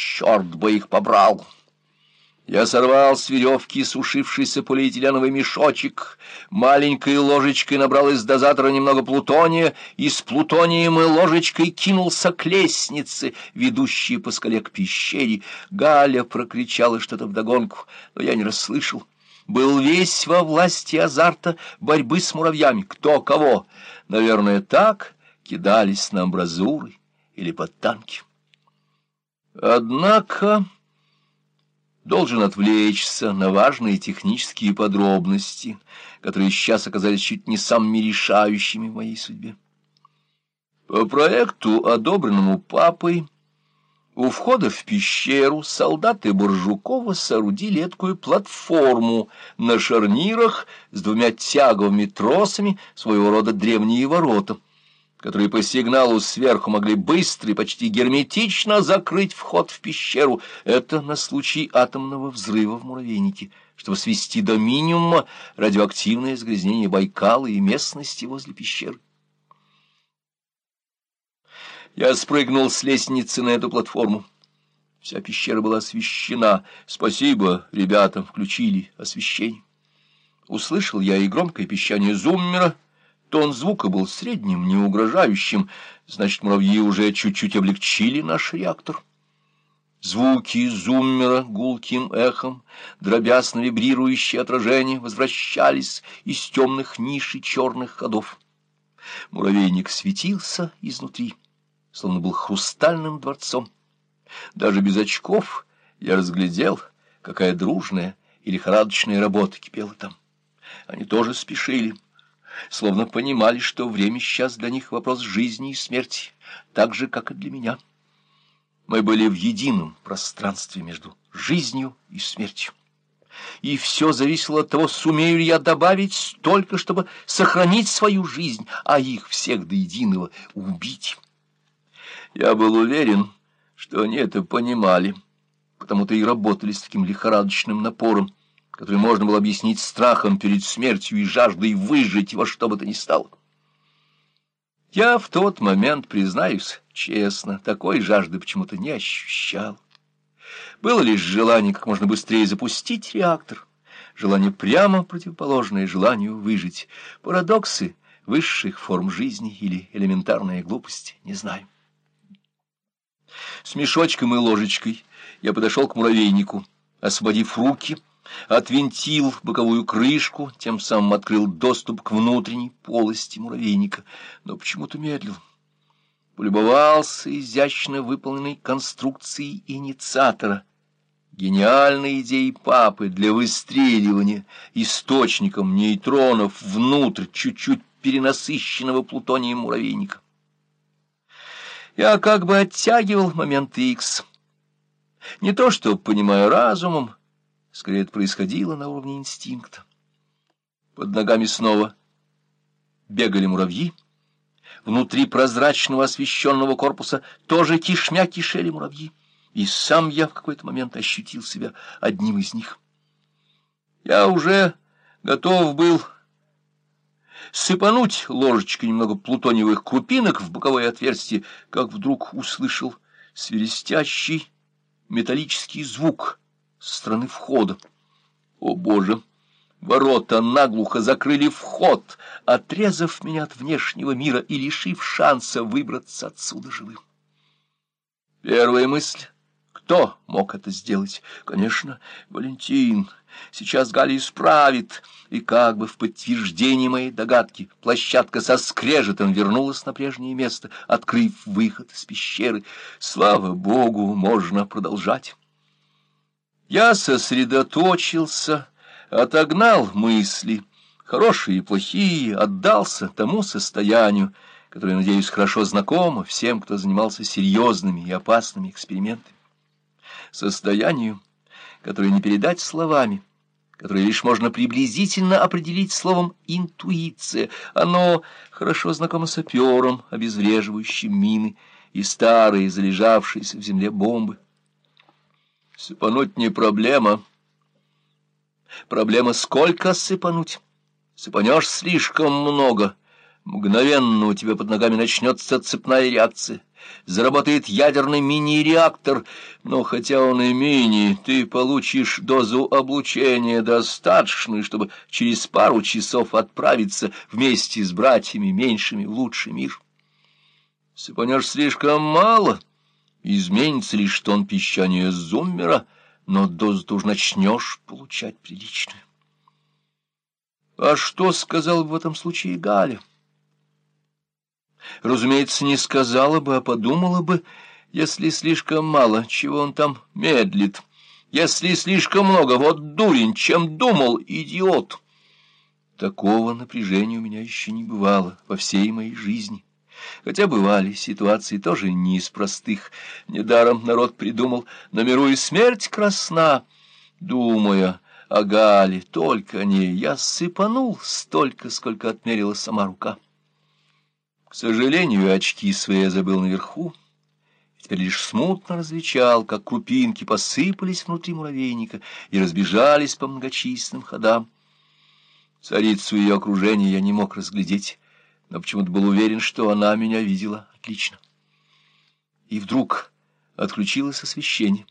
черт бы их побрал! Я сорвал с веревки сушившийся полиэтиленовый мешочек, маленькой ложечкой набрал из дозатора немного плутония и с плутонием и ложечкой кинулся к лестнице, ведущей по скале к пещере. Галя прокричала что-то вдогонку, но я не расслышал. Был весь во власти азарта борьбы с муравьями. Кто кого? Наверное, так кидались на амбразуры или под танки. Однако должен отвлечься на важные технические подробности, которые сейчас оказались чуть не самыми решающими в моей судьбе. По проекту, одобренному папой, у входа в пещеру солдаты Боржукова соорудили эткую платформу на шарнирах с двумя тяговыми тросами, своего рода древние ворота — которые по сигналу сверху могли быстро и почти герметично закрыть вход в пещеру. Это на случай атомного взрыва в муравейнике, чтобы свести до минимума радиоактивное загрязнение Байкала и местности возле пещеры. Я спрыгнул с лестницы на эту платформу. Вся пещера была освещена. Спасибо, ребятам включили освещение. Услышал я и громкое пищание зуммера — Тон звука был средним, не угрожающим, значит, муравьи уже чуть-чуть облегчили наш реактор. Звуки зуммера гулким эхом, дробясь на вибрирующие отражения, возвращались из темных ниш и черных ходов. Муравейник светился изнутри, словно был хрустальным дворцом. Даже без очков я разглядел, какая дружная и лихорадочная работа кипела там. Они тоже спешили словно понимали, что время сейчас для них вопрос жизни и смерти, так же, как и для меня. Мы были в едином пространстве между жизнью и смертью. И все зависело от того, сумею ли я добавить столько, чтобы сохранить свою жизнь, а их всех до единого убить. Я был уверен, что они это понимали, потому-то и работали с таким лихорадочным напором, который можно было объяснить страхом перед смертью и жаждой выжить во что бы то ни стало. Я в тот момент, признаюсь честно, такой жажды почему-то не ощущал. Было лишь желание как можно быстрее запустить реактор, желание прямо противоположное желанию выжить. Парадоксы высших форм жизни или элементарная глупость, не знаю. С мешочком и ложечкой я подошел к муравейнику, освободив руки — отвинтил боковую крышку, тем самым открыл доступ к внутренней полости муравейника, но почему-то медлил. Полюбовался изящно выполненной конструкцией инициатора, гениальной идеей папы для выстреливания источником нейтронов внутрь чуть-чуть перенасыщенного плутонием муравейника. Я как бы оттягивал момент Икс. Не то что, понимая разумом, Скорее, это происходило на уровне инстинкта. Под ногами снова бегали муравьи. Внутри прозрачного освещенного корпуса тоже кишмя кишели муравьи. И сам я в какой-то момент ощутил себя одним из них. Я уже готов был сыпануть ложечкой немного плутониевых крупинок в боковое отверстие, как вдруг услышал свирестящий металлический звук — со стороны входа. О, Боже! Ворота наглухо закрыли вход, отрезав меня от внешнего мира и лишив шанса выбраться отсюда живым. Первая мысль — кто мог это сделать? Конечно, Валентин. Сейчас Галя исправит. И как бы в подтверждение моей догадки площадка со скрежетом вернулась на прежнее место, открыв выход из пещеры. Слава Богу, можно продолжать. Я сосредоточился, отогнал мысли, хорошие и плохие, отдался тому состоянию, которое, надеюсь, хорошо знакомо всем, кто занимался серьезными и опасными экспериментами. Состоянию, которое не передать словами, которое лишь можно приблизительно определить словом «интуиция». Оно хорошо знакомо саперам, обезвреживающим мины и старые, залежавшиеся в земле бомбы. Сыпануть не проблема. Проблема сколько сыпануть? Сыпанешь слишком много, Мгновенно у тебя под ногами начнется цепная реакция. Заработает ядерный мини-реактор, но хотя он и мини, ты получишь дозу облучения достаточную, чтобы через пару часов отправиться вместе с братьями меньшими в лучший мир. Сыпанешь слишком мало, изменится лишь тон песчания зуммера, но дозу ты уж начнешь получать приличную. А что сказал в этом случае Галя? Разумеется, не сказала бы, а подумала бы, если слишком мало, чего он там медлит. Если слишком много, вот дурень, чем думал, идиот. Такого напряжения у меня еще не бывало во всей моей жизни. Хотя бывали ситуации тоже не из простых. Недаром народ придумал «на миру и смерть красна», думая о Гале, только о ней, я сыпанул столько, сколько отмерила сама рука. К сожалению, очки свои я забыл наверху, теперь лишь смутно различал, как крупинки посыпались внутри муравейника и разбежались по многочисленным ходам. Царицу ее окружения я не мог разглядеть, но почему-то был уверен, что она меня видела отлично. И вдруг отключилось освещение.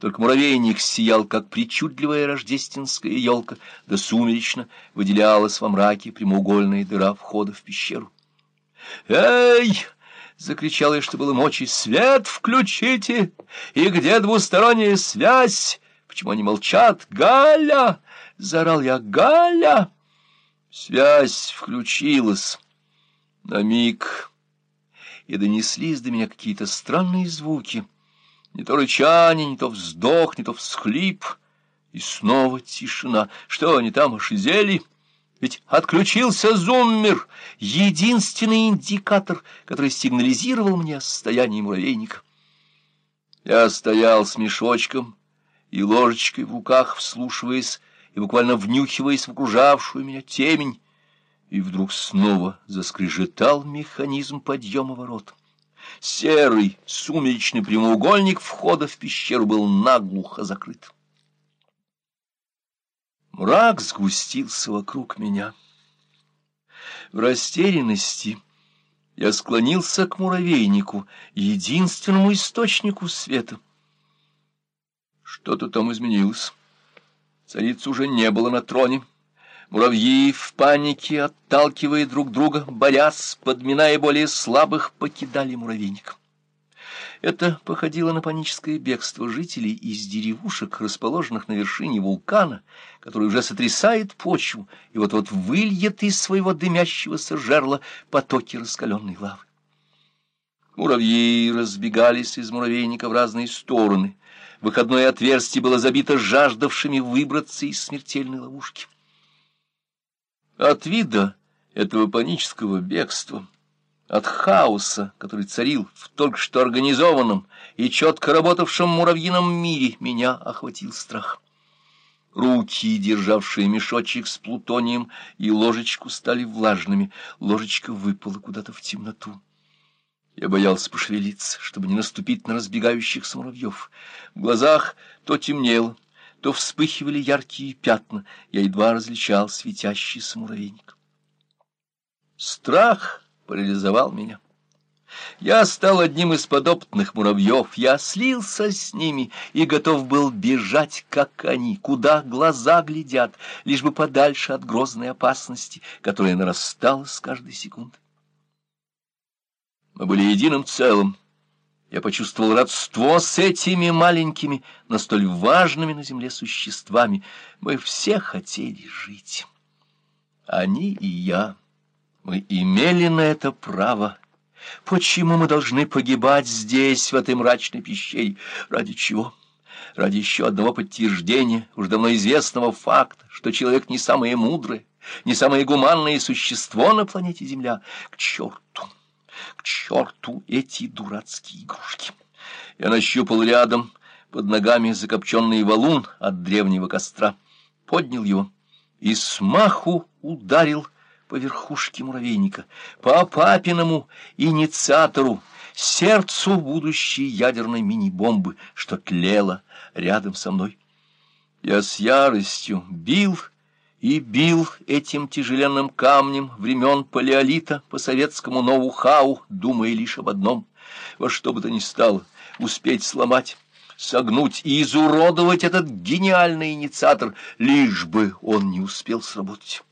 Только муравейник сиял, как причудливая рождественская елка, да сумеречно выделялась во мраке прямоугольная дыра входа в пещеру. «Эй!» — закричал я, что было мочи. «Свет включите! И где двусторонняя связь? Почему они молчат? Галя!» — заорал я. «Галя!» Связь включилась. На миг и донеслись до меня какие-то странные звуки. Не то рычание, не то вздох, не то всхлип. И снова тишина. Что они там ошизели? Ведь отключился зуммер, единственный индикатор, который сигнализировал мне о состоянии муравейника. Я стоял с мешочком и ложечкой в руках, вслушиваясь и буквально внюхиваясь в окружавшую меня темень, и вдруг снова заскрежетал механизм подъема ворот. Серый сумеречный прямоугольник входа в пещеру был наглухо закрыт. Мрак сгустился вокруг меня. В растерянности я склонился к муравейнику, единственному источнику света. Что-то там изменилось. Царицы уже не было на троне. Муравьи в панике, отталкивая друг друга, борясь, подминая более слабых, покидали муравейник. Это походило на паническое бегство жителей из деревушек, расположенных на вершине вулкана, который уже сотрясает почву и вот-вот выльет из своего дымящегося жерла потоки раскаленной лавы. Муравьи разбегались из муравейника в разные стороны. Выходное отверстие было забито жаждавшими выбраться из смертельной ловушки. От вида этого панического бегства от хаоса, который царил в только что организованном и четко работавшем муравьином мире, меня охватил страх. Руки, державшие мешочек с плутонием, и ложечку стали влажными. Ложечка выпала куда-то в темноту. Я боялся пошевелиться, чтобы не наступить на разбегающихся муравьев. В глазах то темнело, то вспыхивали яркие пятна. Я едва различал светящийся муравейник. Страх парализовал меня. Я стал одним из подопытных муравьев, я слился с ними и готов был бежать, как они, куда глаза глядят, лишь бы подальше от грозной опасности, которая нарастала с каждой секунды. Мы были единым целым. Я почувствовал родство с этими маленькими, но столь важными на земле существами. Мы все хотели жить. Они и я. Мы имели на это право. Почему мы должны погибать здесь, в этой мрачной пещере? Ради чего? Ради еще одного подтверждения уж давно известного факта, что человек не самое мудрое, не самое гуманное существо на планете Земля. К черту! К черту эти дурацкие игрушки! Я нащупал рядом, под ногами закопченный валун от древнего костра, поднял его и смаху ударил по верхушке муравейника, по папиному инициатору, сердцу будущей ядерной мини-бомбы, что тлело рядом со мной. Я с яростью бил и бил этим тяжеленным камнем времен палеолита по советскому ноу-хау, думая лишь об одном — во что бы то ни стало, успеть сломать, согнуть и изуродовать этот гениальный инициатор, лишь бы он не успел сработать.